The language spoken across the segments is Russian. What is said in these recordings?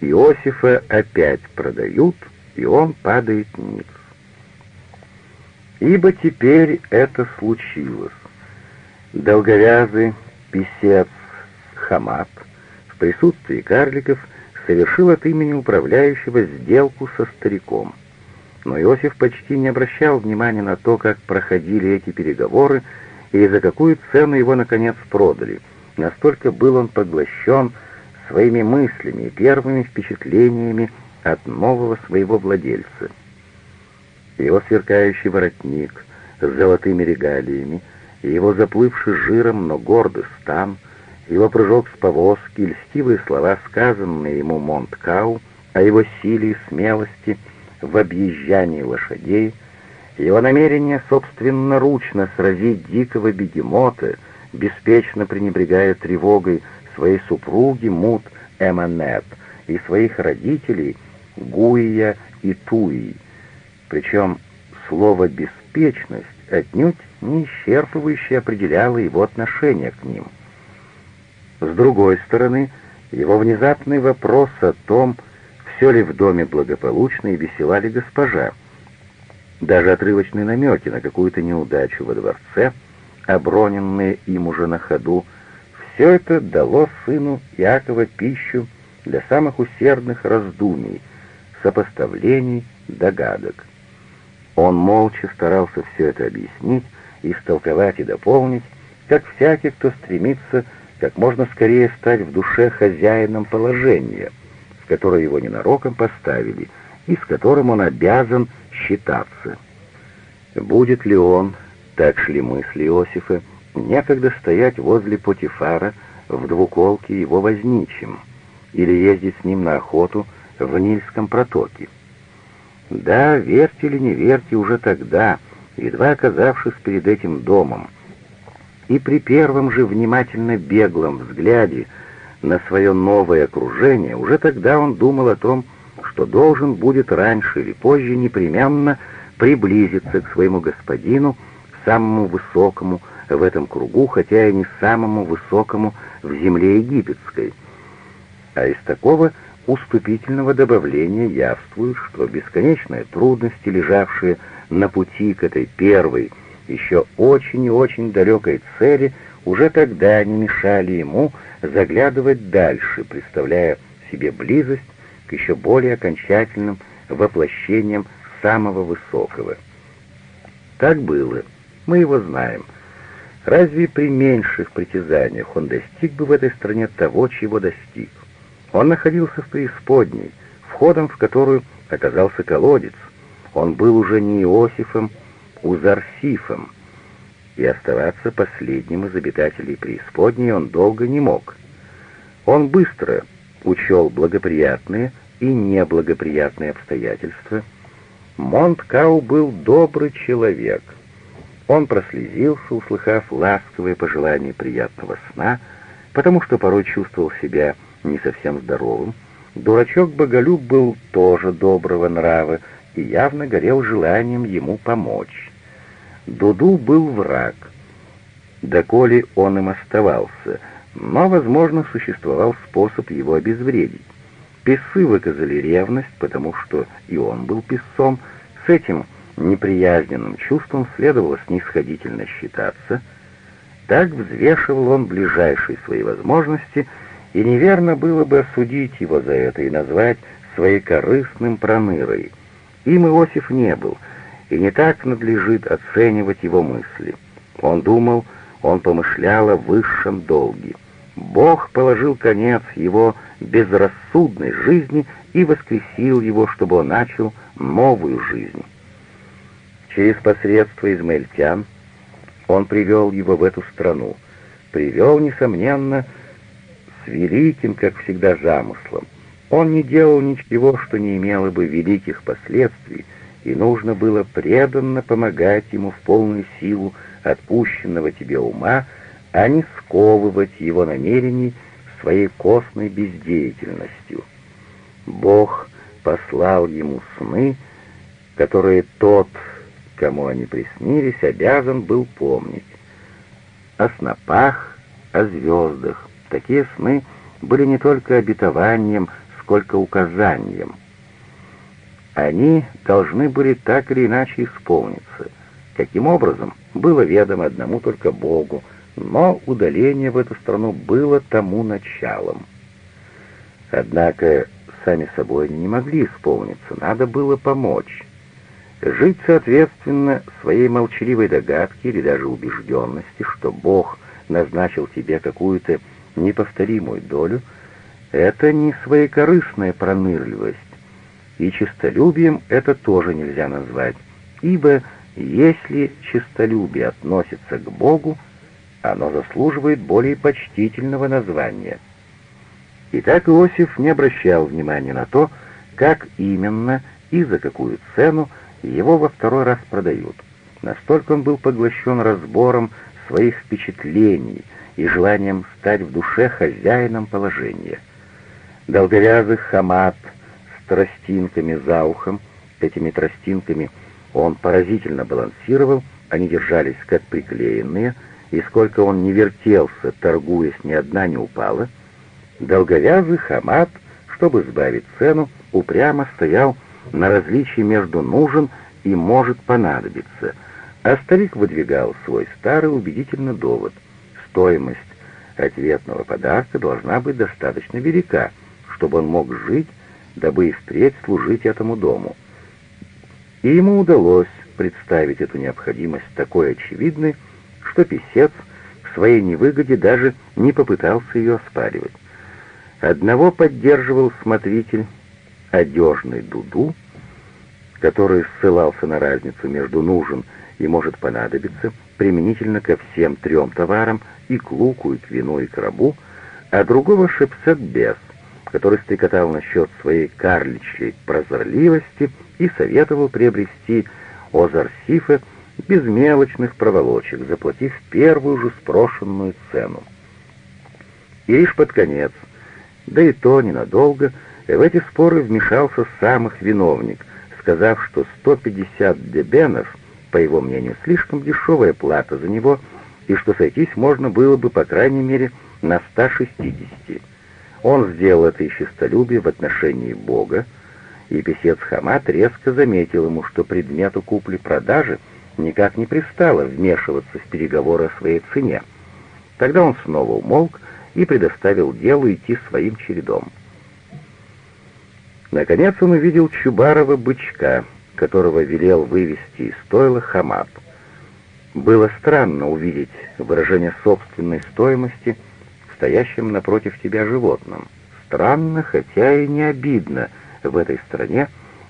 Иосифа опять продают, и он падает ниц. Ибо теперь это случилось. Долговязый писец Хамат в присутствии карликов совершил от имени управляющего сделку со стариком. Но Иосиф почти не обращал внимания на то, как проходили эти переговоры и за какую цену его, наконец, продали. Настолько был он поглощен своими мыслями и первыми впечатлениями от нового своего владельца. Его сверкающий воротник с золотыми регалиями, его заплывший жиром, но гордый стан, его прыжок с повозки, льстивые слова, сказанные ему Монткау, о его силе и смелости в объезжании лошадей, его намерение собственноручно сразить дикого бегемота, беспечно пренебрегая тревогой своей супруги Мут Эманет и своих родителей Гуия и Туи. Причем слово «беспечность» отнюдь не исчерпывающе определяло его отношение к ним. С другой стороны, его внезапный вопрос о том, все ли в доме благополучно и весела ли госпожа, даже отрывочные намеки на какую-то неудачу во дворце, оброненные им уже на ходу, все это дало сыну Иакова пищу для самых усердных раздумий, сопоставлений, догадок. Он молча старался все это объяснить, истолковать и дополнить, как всякий, кто стремится как можно скорее стать в душе хозяином положения, в которое его ненароком поставили, и с которым он обязан считаться. Будет ли он, так шли мысли Иосифа, некогда стоять возле Потифара в двуколке его возничим, или ездить с ним на охоту в Нильском протоке. Да, верьте или не верьте, уже тогда, едва оказавшись перед этим домом, и при первом же внимательно беглом взгляде на свое новое окружение, уже тогда он думал о том, что должен будет раньше или позже непременно приблизиться к своему господину, самому высокому в этом кругу, хотя и не самому высокому в земле египетской. А из такого уступительного добавления явствует, что бесконечные трудности, лежавшие на пути к этой первой, еще очень и очень далекой цели, уже тогда не мешали ему заглядывать дальше, представляя себе близость к еще более окончательным воплощениям самого высокого. Так было, мы его знаем. Разве при меньших притязаниях он достиг бы в этой стране того, чего достиг? Он находился в преисподней, входом в которую оказался колодец. Он был уже не Иосифом, Узарсифом, и оставаться последним из обитателей преисподней он долго не мог. Он быстро учел благоприятные и неблагоприятные обстоятельства. Монткау был добрый человек. Он прослезился, услыхав ласковые пожелания приятного сна, потому что порой чувствовал себя не совсем здоровым. Дурачок-боголюб был тоже доброго нрава и явно горел желанием ему помочь. Дуду был враг, доколе он им оставался, но, возможно, существовал способ его обезвредить. Песы выказали ревность, потому что и он был песцом. С этим неприязненным чувством следовало снисходительно считаться. Так взвешивал он ближайшие свои возможности, и неверно было бы осудить его за это и назвать своей корыстным пронырой. Им Иосиф не был, и не так надлежит оценивать его мысли. Он думал, он помышлял о высшем долге. Бог положил конец его безрассудной жизни и воскресил его, чтобы он начал новую жизнь. Через посредство измаильтян он привел его в эту страну, привел, несомненно, с великим, как всегда, замыслом. Он не делал ничего, что не имело бы великих последствий, и нужно было преданно помогать ему в полную силу отпущенного тебе ума, а не сковывать его намерений своей костной бездеятельностью. Бог послал ему сны, которые тот, кому они приснились, обязан был помнить. О снопах, о звездах. Такие сны были не только обетованием сколько указанием. Они должны были так или иначе исполниться. Каким образом, было ведомо одному только Богу, но удаление в эту страну было тому началом. Однако сами собой они не могли исполниться, надо было помочь. Жить соответственно своей молчаливой догадке или даже убежденности, что Бог назначил тебе какую-то неповторимую долю, это не своекорыстная пронырливость, и честолюбием это тоже нельзя назвать, ибо если честолюбие относится к Богу, оно заслуживает более почтительного названия. Итак, Иосиф не обращал внимания на то, как именно и за какую цену его во второй раз продают. Настолько он был поглощен разбором своих впечатлений и желанием стать в душе хозяином положения. Долговязый хамат с тростинками за ухом, этими тростинками он поразительно балансировал, они держались как приклеенные — и сколько он не вертелся, торгуясь, ни одна не упала, долговязый хамат, чтобы сбавить цену, упрямо стоял на различии между нужен и может понадобиться, а старик выдвигал свой старый убедительный довод. Стоимость ответного подарка должна быть достаточно велика, чтобы он мог жить, дабы и впредь служить этому дому. И ему удалось представить эту необходимость такой очевидной, что писец в своей невыгоде даже не попытался ее оспаривать. Одного поддерживал смотритель, одежный Дуду, который ссылался на разницу между нужен и может понадобиться применительно ко всем трем товарам, и к луку, и к вину, и к рабу, а другого шепсет бес, который стрекотал насчет своей карличьей прозорливости и советовал приобрести озарсифа без мелочных проволочек, заплатив первую же спрошенную цену. И лишь под конец, да и то ненадолго, в эти споры вмешался сам их виновник, сказав, что 150 дебенов, по его мнению, слишком дешевая плата за него, и что сойтись можно было бы, по крайней мере, на 160. Он сделал это из честолюбия в отношении Бога, и писец Хамат резко заметил ему, что предмету купли-продажи — никак не пристало вмешиваться в переговоры о своей цене. Тогда он снова умолк и предоставил делу идти своим чередом. Наконец он увидел Чубарова бычка, которого велел вывести из стойла хамат. Было странно увидеть выражение собственной стоимости в стоящем напротив тебя животном. Странно, хотя и не обидно в этой стране,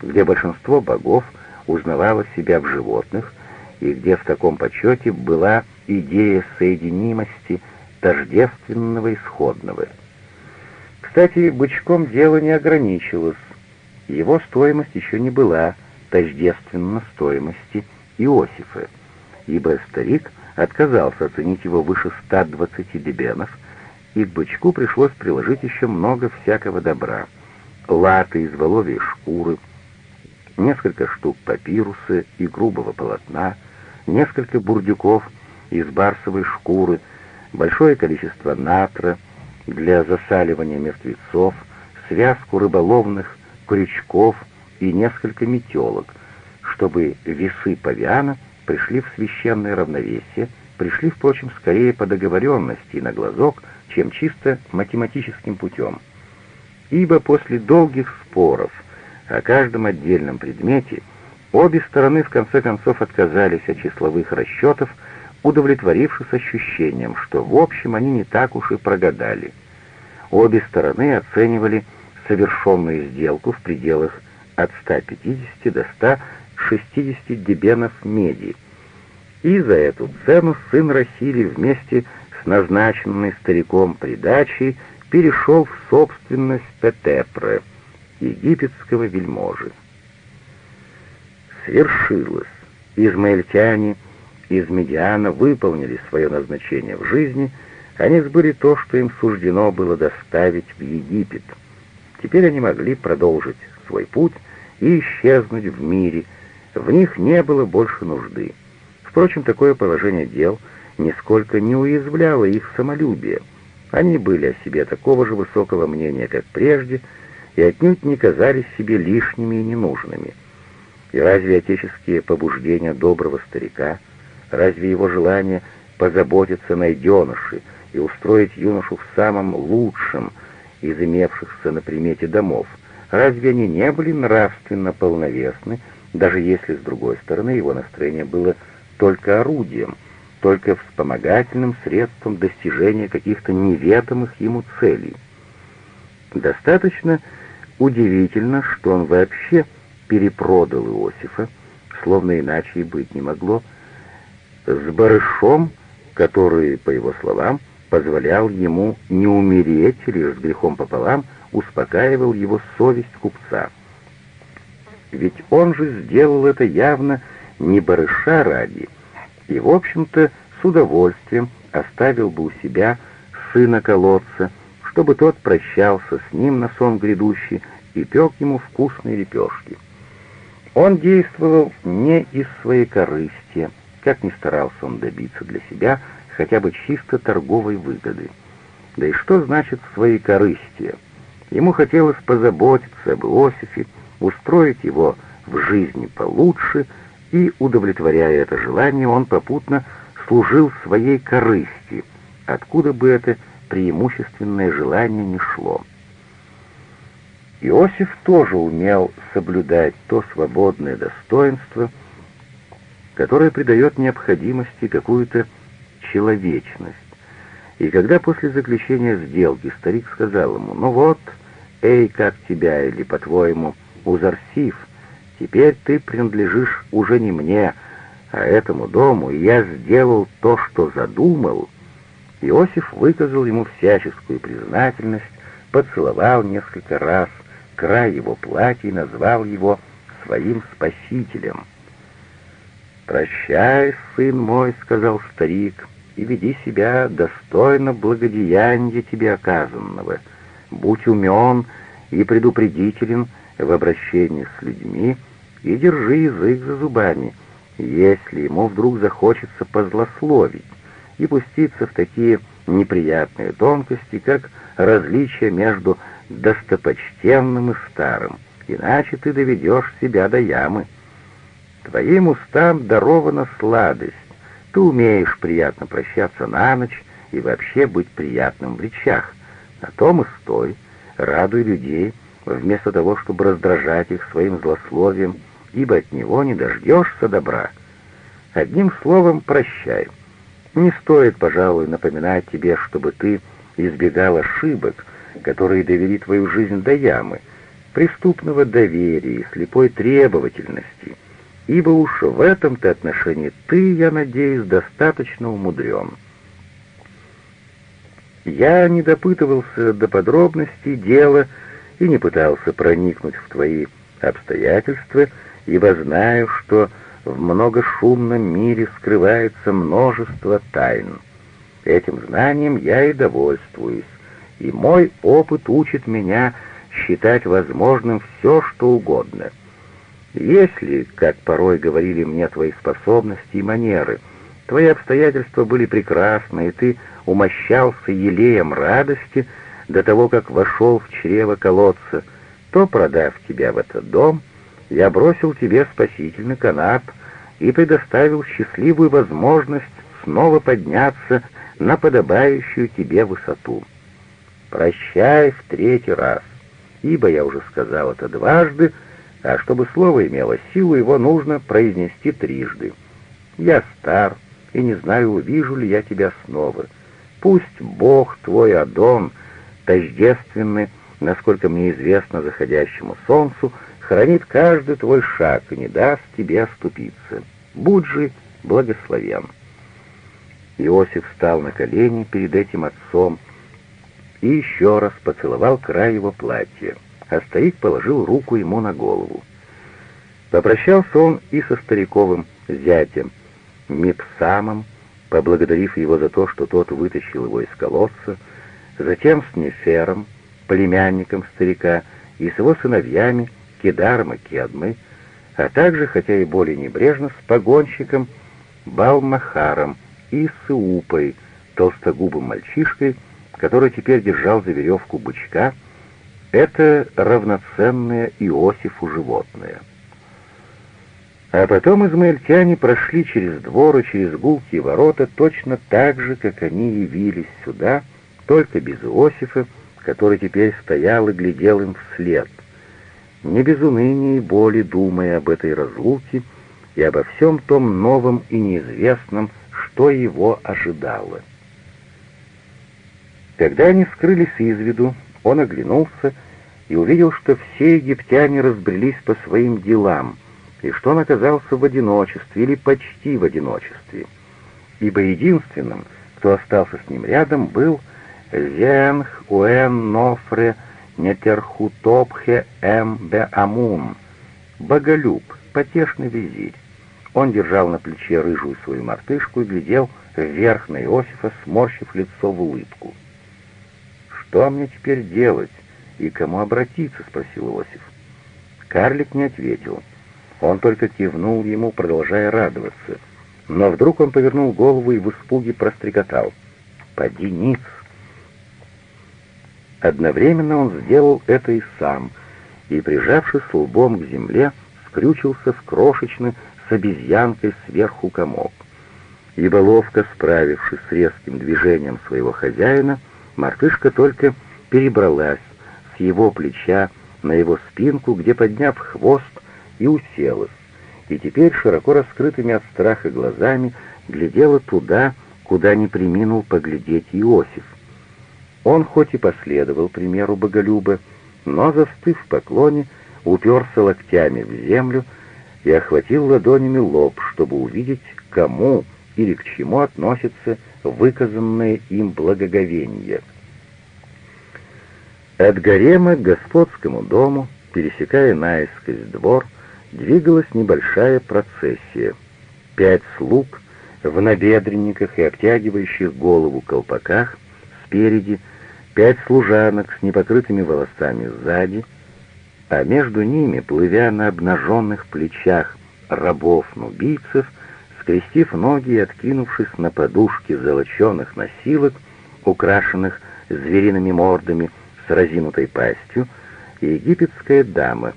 где большинство богов узнавало себя в животных, и где в таком почете была идея соединимости тождественного исходного. Кстати, бычком дело не ограничилось. Его стоимость еще не была тождественна стоимости Иосифа, ибо старик отказался оценить его выше 120 дебенов, и к бычку пришлось приложить еще много всякого добра. Латы из воловьей шкуры, несколько штук папируса и грубого полотна — несколько бурдюков из барсовой шкуры, большое количество натра для засаливания мертвецов, связку рыболовных крючков и несколько метелок, чтобы весы павиана пришли в священное равновесие, пришли, впрочем, скорее по договоренности на глазок, чем чисто математическим путем. Ибо после долгих споров о каждом отдельном предмете Обе стороны в конце концов отказались от числовых расчетов, удовлетворившись ощущением, что в общем они не так уж и прогадали. Обе стороны оценивали совершенную сделку в пределах от 150 до 160 дебенов меди. И за эту цену сын Расили вместе с назначенной стариком придачей перешел в собственность Петепре, египетского вельможи свершилось. Измаильтяне из Медиана выполнили свое назначение в жизни, они сбыли то, что им суждено было доставить в Египет. Теперь они могли продолжить свой путь и исчезнуть в мире, в них не было больше нужды. Впрочем, такое положение дел нисколько не уязвляло их самолюбие. Они были о себе такого же высокого мнения, как прежде, и отнюдь не казались себе лишними и ненужными. И разве отеческие побуждения доброго старика, разве его желание позаботиться найденыше и устроить юношу в самом лучшем из имевшихся на примете домов, разве они не были нравственно полновесны, даже если, с другой стороны, его настроение было только орудием, только вспомогательным средством достижения каких-то неведомых ему целей. Достаточно удивительно, что он вообще перепродал Иосифа, словно иначе и быть не могло, с барышом, который, по его словам, позволял ему не умереть или с грехом пополам успокаивал его совесть купца. Ведь он же сделал это явно не барыша ради, и, в общем-то, с удовольствием оставил бы у себя сына колодца, чтобы тот прощался с ним на сон грядущий и пек ему вкусные лепешки. Он действовал не из своей корысти, как ни старался он добиться для себя хотя бы чисто торговой выгоды. Да и что значит своей корысти? Ему хотелось позаботиться об Иосифе, устроить его в жизни получше, и, удовлетворяя это желание, он попутно служил своей корысти, откуда бы это преимущественное желание не шло. Иосиф тоже умел соблюдать то свободное достоинство, которое придает необходимости какую-то человечность. И когда после заключения сделки старик сказал ему, «Ну вот, эй, как тебя, или, по-твоему, Узарсив, теперь ты принадлежишь уже не мне, а этому дому, и я сделал то, что задумал», Иосиф выказал ему всяческую признательность, поцеловал несколько раз край его платья и назвал его своим спасителем. «Прощай, сын мой», — сказал старик, — «и веди себя достойно благодеяния тебе оказанного. Будь умен и предупредителен в обращении с людьми и держи язык за зубами, если ему вдруг захочется позлословить и пуститься в такие неприятные тонкости, как различие между достопочтенным и старым, иначе ты доведешь себя до ямы. Твоим устам дарована сладость, ты умеешь приятно прощаться на ночь и вообще быть приятным в речах. На том и стой, радуй людей, вместо того, чтобы раздражать их своим злословием, ибо от него не дождешься добра. Одним словом, прощай. Не стоит, пожалуй, напоминать тебе, чтобы ты избегал ошибок, которые довели твою жизнь до ямы, преступного доверия и слепой требовательности, ибо уж в этом-то отношении ты, я надеюсь, достаточно умудрен. Я не допытывался до подробностей дела и не пытался проникнуть в твои обстоятельства, ибо знаю, что в многошумном мире скрывается множество тайн. Этим знанием я и довольствуюсь, и мой опыт учит меня считать возможным все, что угодно. Если, как порой говорили мне твои способности и манеры, твои обстоятельства были прекрасны, и ты умощался елеем радости до того, как вошел в чрево колодца, то, продав тебя в этот дом, я бросил тебе спасительный канат и предоставил счастливую возможность снова подняться на подобающую тебе высоту. Прощай в третий раз, ибо я уже сказал это дважды, а чтобы слово имело силу, его нужно произнести трижды. Я стар и не знаю, увижу ли я тебя снова. Пусть Бог твой Адон, тождественный, насколько мне известно, заходящему солнцу, хранит каждый твой шаг и не даст тебе оступиться. Будь же благословен». Иосиф встал на колени перед этим отцом и еще раз поцеловал край его платья, а старик положил руку ему на голову. Попрощался он и со стариковым зятем Мипсамом, поблагодарив его за то, что тот вытащил его из колодца, затем с Нефером, племянником старика, и с его сыновьями Кедаром и Кедмой, а также, хотя и более небрежно, с погонщиком Балмахаром и с Иупой, толстогубым мальчишкой, который теперь держал за веревку бычка, это равноценное Иосифу животное. А потом измаильтяне прошли через двор и через гулкие ворота точно так же, как они явились сюда, только без Иосифа, который теперь стоял и глядел им вслед, не без уныния и боли думая об этой разлуке и обо всем том новом и неизвестном, что его ожидало. Когда они скрылись из виду, он оглянулся и увидел, что все египтяне разбрелись по своим делам, и что он оказался в одиночестве или почти в одиночестве, ибо единственным, кто остался с ним рядом, был Зенх Уэн Нофре Нетерхутопхе М. Беамун, боголюб, потешный визирь. Он держал на плече рыжую свою мартышку и глядел вверх на Иосифа, сморщив лицо в улыбку. «Что мне теперь делать и кому обратиться?» — спросил Иосиф. Карлик не ответил. Он только кивнул ему, продолжая радоваться. Но вдруг он повернул голову и в испуге прострекотал. «Поди ниц!» Одновременно он сделал это и сам, и, прижавшись лбом к земле, скрючился в крошечный с обезьянкой сверху комок. Ибо ловко справившись с резким движением своего хозяина, мартышка только перебралась с его плеча на его спинку, где, подняв хвост, и уселась, и теперь широко раскрытыми от страха глазами глядела туда, куда не приминул поглядеть Иосиф. Он хоть и последовал примеру Боголюба, но, застыв в поклоне, уперся локтями в землю и охватил ладонями лоб, чтобы увидеть, кому или к чему относится выказанное им благоговение. От гарема к господскому дому, пересекая наискось двор, двигалась небольшая процессия. Пять слуг в набедренниках и обтягивающих голову колпаках спереди, пять служанок с непокрытыми волосами сзади, а между ними, плывя на обнаженных плечах рабов-нубийцев, скрестив ноги и откинувшись на подушки золоченых носилок, украшенных звериными мордами с разинутой пастью, египетская дама,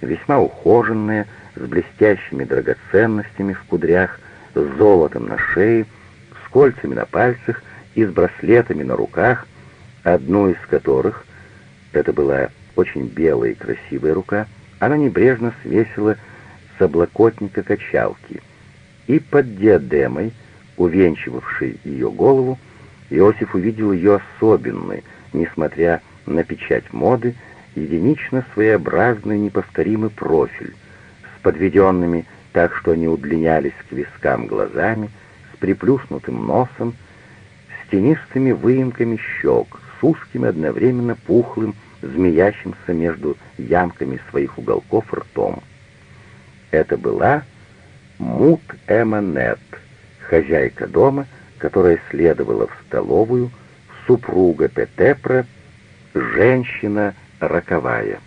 весьма ухоженная, с блестящими драгоценностями в кудрях, с золотом на шее, с кольцами на пальцах и с браслетами на руках, одну из которых, это была очень белая и красивая рука, она небрежно свесила с облокотника качалки, и под диадемой, увенчивавшей ее голову, Иосиф увидел ее особенный, несмотря на печать моды, единично своеобразный неповторимый профиль, с подведенными так, что они удлинялись к вискам глазами, с приплюснутым носом, с тенистыми выемками щек, с узким одновременно пухлым, змеящимся между ямками своих уголков ртом. Это была Мут Эманет, хозяйка дома, которая следовала в столовую, супруга Петепра, женщина роковая.